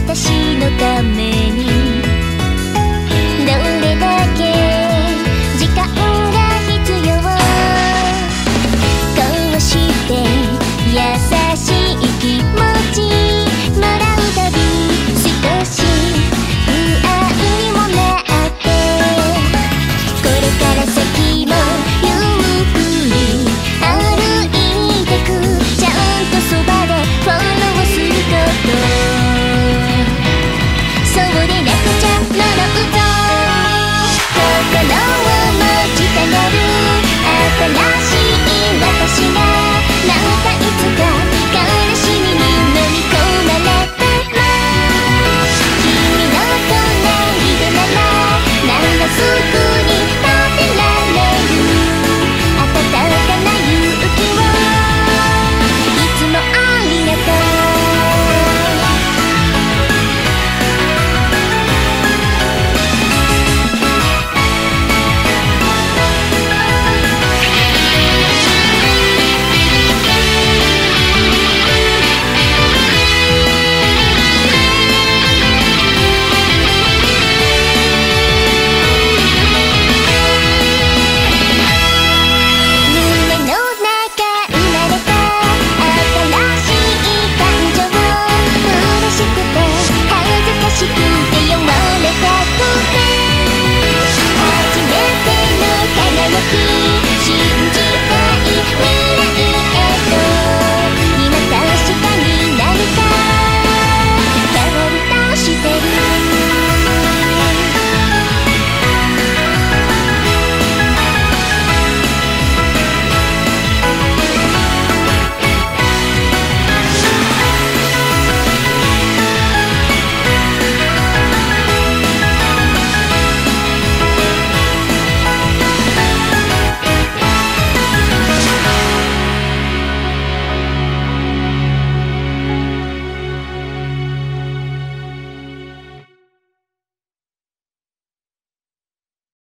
私のために。